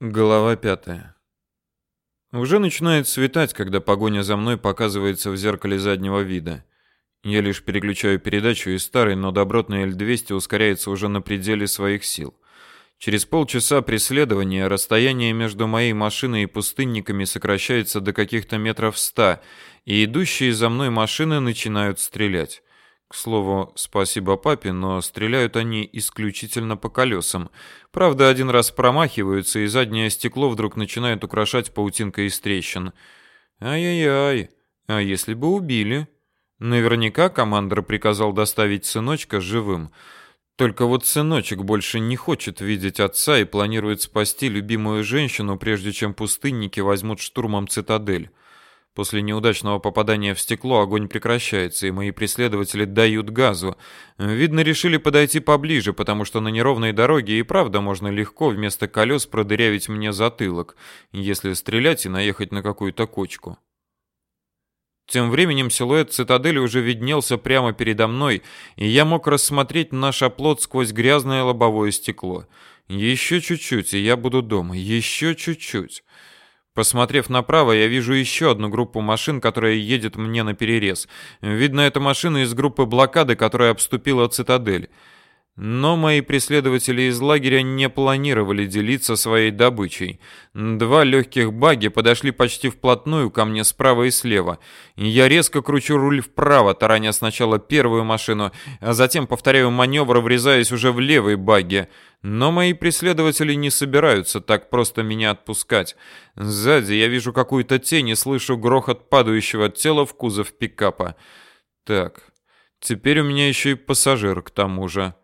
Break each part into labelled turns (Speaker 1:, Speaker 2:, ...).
Speaker 1: Глава пятая. Уже начинает светать, когда погоня за мной показывается в зеркале заднего вида. Я лишь переключаю передачу, и старый, но добротный Л-200 ускоряется уже на пределе своих сил. Через полчаса преследования расстояние между моей машиной и пустынниками сокращается до каких-то метров ста, и идущие за мной машины начинают стрелять. К слову, спасибо папе, но стреляют они исключительно по колесам. Правда, один раз промахиваются, и заднее стекло вдруг начинает украшать паутинка из трещин. Ай-яй-яй, а если бы убили? Наверняка командор приказал доставить сыночка живым. Только вот сыночек больше не хочет видеть отца и планирует спасти любимую женщину, прежде чем пустынники возьмут штурмом цитадель. После неудачного попадания в стекло огонь прекращается, и мои преследователи дают газу. Видно, решили подойти поближе, потому что на неровной дороге и правда можно легко вместо колес продырявить мне затылок, если стрелять и наехать на какую-то кочку. Тем временем силуэт цитадели уже виднелся прямо передо мной, и я мог рассмотреть наш оплот сквозь грязное лобовое стекло. Еще чуть-чуть, и я буду дома. Еще чуть-чуть. Посмотрев направо, я вижу еще одну группу машин, которая едет мне на перерез. Видно, это машина из группы блокады, которая обступила цитадель. Но мои преследователи из лагеря не планировали делиться своей добычей. Два легких баги подошли почти вплотную ко мне справа и слева. Я резко кручу руль вправо, тараня сначала первую машину, а затем повторяю маневр, врезаясь уже в левый баги. Но мои преследователи не собираются так просто меня отпускать. Сзади я вижу какую-то тень и слышу грохот падающего тела в кузов пикапа. Так, теперь у меня еще и пассажир к тому же.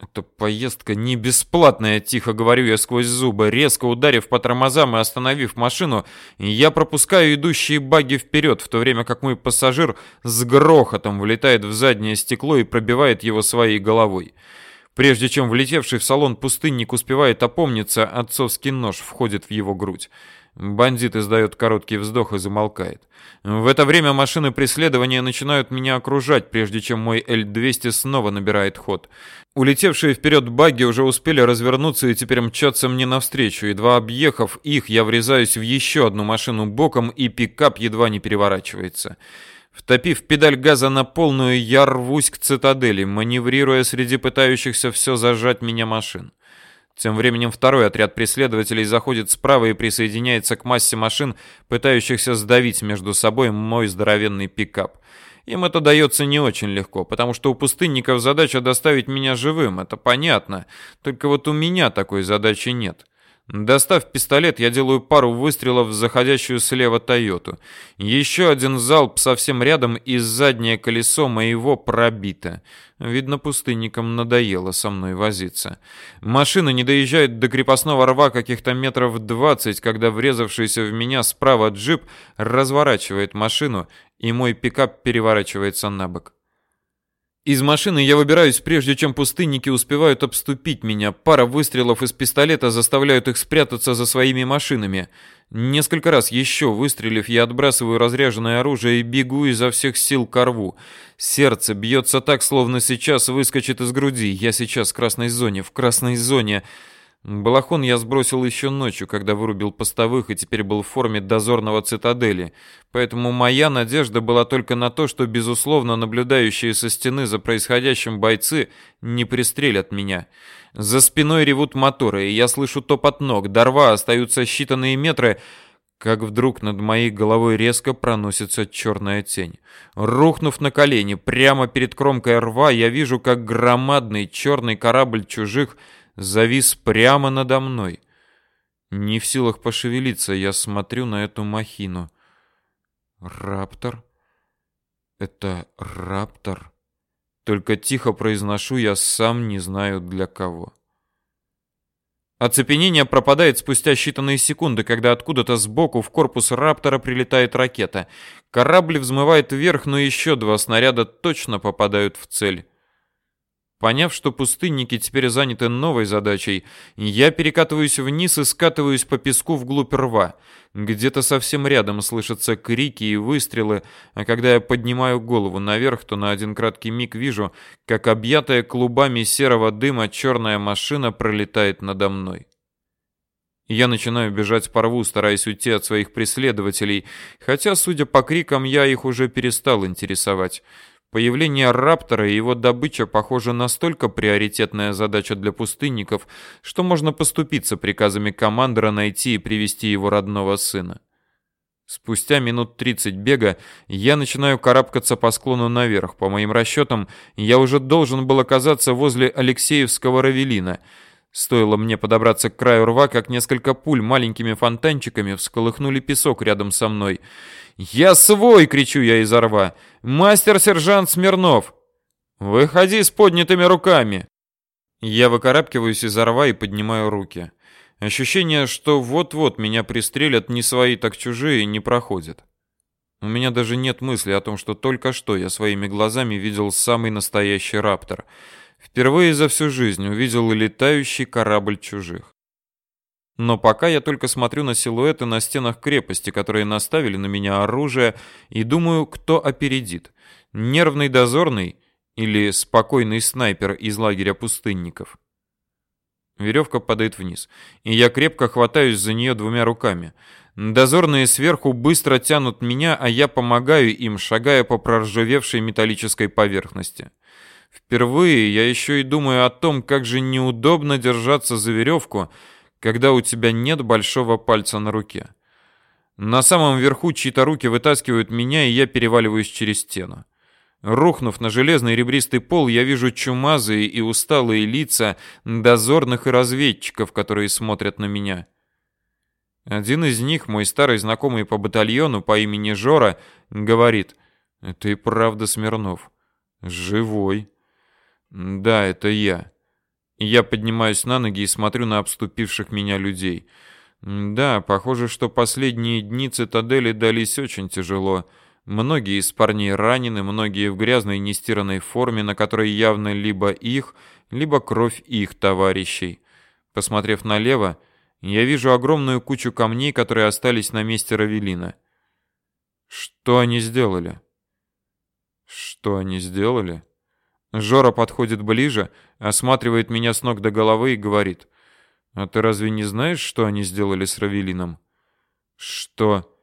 Speaker 1: «Эта поездка не бесплатная», — тихо говорю я сквозь зубы. Резко ударив по тормозам и остановив машину, я пропускаю идущие баги вперед, в то время как мой пассажир с грохотом влетает в заднее стекло и пробивает его своей головой. Прежде чем влетевший в салон пустынник успевает опомниться, отцовский нож входит в его грудь. Бандит издает короткий вздох и замолкает. В это время машины преследования начинают меня окружать, прежде чем мой Л-200 снова набирает ход. Улетевшие вперед багги уже успели развернуться и теперь мчатся мне навстречу. Едва объехав их, я врезаюсь в еще одну машину боком, и пикап едва не переворачивается. Втопив педаль газа на полную, я рвусь к цитадели, маневрируя среди пытающихся все зажать меня машин. Тем временем второй отряд преследователей заходит справа и присоединяется к массе машин, пытающихся сдавить между собой мой здоровенный пикап. Им это дается не очень легко, потому что у пустынников задача доставить меня живым, это понятно. Только вот у меня такой задачи нет. Достав пистолет, я делаю пару выстрелов в заходящую слева Тойоту. Еще один залп совсем рядом, и заднее колесо моего пробито. Видно, пустынникам надоело со мной возиться. Машина не доезжает до крепостного рва каких-то метров двадцать, когда врезавшийся в меня справа джип разворачивает машину, и мой пикап переворачивается на бок. Из машины я выбираюсь, прежде чем пустынники успевают обступить меня. Пара выстрелов из пистолета заставляют их спрятаться за своими машинами. Несколько раз еще выстрелив, я отбрасываю разряженное оружие и бегу изо всех сил к рву. Сердце бьется так, словно сейчас выскочит из груди. Я сейчас в красной зоне, в красной зоне. Балахон я сбросил еще ночью, когда вырубил постовых и теперь был в форме дозорного цитадели. Поэтому моя надежда была только на то, что, безусловно, наблюдающие со стены за происходящим бойцы не пристрелят меня. За спиной ревут моторы, и я слышу топот ног. До рва остаются считанные метры, как вдруг над моей головой резко проносится черная тень. Рухнув на колени, прямо перед кромкой рва, я вижу, как громадный черный корабль чужих — завис прямо надо мной. Не в силах пошевелиться, я смотрю на эту махину. Раптор? Это раптор? Только тихо произношу я сам не знаю для кого. Оцепенение пропадает спустя считанные секунды, когда откуда-то сбоку в корпус Раптора прилетает ракета. Корабль взмывает вверх, но еще два снаряда точно попадают в цель. Поняв, что пустынники теперь заняты новой задачей, я перекатываюсь вниз и скатываюсь по песку вглубь рва. Где-то совсем рядом слышатся крики и выстрелы, а когда я поднимаю голову наверх, то на один краткий миг вижу, как объятая клубами серого дыма черная машина пролетает надо мной. Я начинаю бежать по рву, стараясь уйти от своих преследователей, хотя, судя по крикам, я их уже перестал интересовать. Появление Раптора и его добыча, похоже, настолько приоритетная задача для пустынников, что можно поступиться приказами командора найти и привести его родного сына. Спустя минут 30 бега я начинаю карабкаться по склону наверх. По моим расчетам, я уже должен был оказаться возле Алексеевского равелина. Стоило мне подобраться к краю рва, как несколько пуль маленькими фонтанчиками всколыхнули песок рядом со мной. «Я свой!» — кричу я из рва. «Мастер-сержант Смирнов!» «Выходи с поднятыми руками!» Я выкарабкиваюсь из рва и поднимаю руки. Ощущение, что вот-вот меня пристрелят не свои, так чужие, не проходит. У меня даже нет мысли о том, что только что я своими глазами видел самый настоящий раптор. Впервые за всю жизнь увидел летающий корабль чужих. Но пока я только смотрю на силуэты на стенах крепости, которые наставили на меня оружие, и думаю, кто опередит. Нервный дозорный или спокойный снайпер из лагеря пустынников. Веревка падает вниз, и я крепко хватаюсь за нее двумя руками. Дозорные сверху быстро тянут меня, а я помогаю им, шагая по проржавевшей металлической поверхности. Впервые я еще и думаю о том, как же неудобно держаться за веревку, когда у тебя нет большого пальца на руке. На самом верху чьи-то руки вытаскивают меня, и я переваливаюсь через стену. Рухнув на железный ребристый пол, я вижу чумазые и усталые лица дозорных и разведчиков, которые смотрят на меня. Один из них, мой старый знакомый по батальону по имени Жора, говорит: "Это и правда Смирнов. Живой". Да, это я. Я поднимаюсь на ноги и смотрю на обступивших меня людей. Да, похоже, что последние дни цитадели дались очень тяжело. Многие из парней ранены, многие в грязной нестиранной форме, на которой явно либо их, либо кровь их товарищей. Посмотрев налево, я вижу огромную кучу камней, которые остались на месте Равелина. Что они сделали? Что они сделали? Жора подходит ближе, осматривает меня с ног до головы и говорит: "А ты разве не знаешь, что они сделали с Равелином?" "Что?"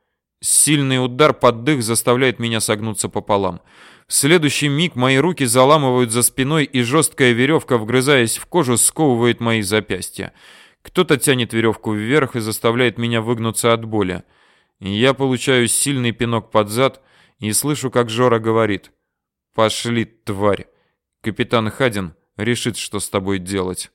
Speaker 1: Сильный удар под дых заставляет меня согнуться пополам. В следующий миг мои руки заламывают за спиной, и жесткая веревка, вгрызаясь в кожу, сковывает мои запястья. Кто-то тянет веревку вверх и заставляет меня выгнуться от боли. Я получаю сильный пинок под зад и слышу, как Жора говорит: "Пошли, тварь. Капитан Хадин решит, что с тобой делать".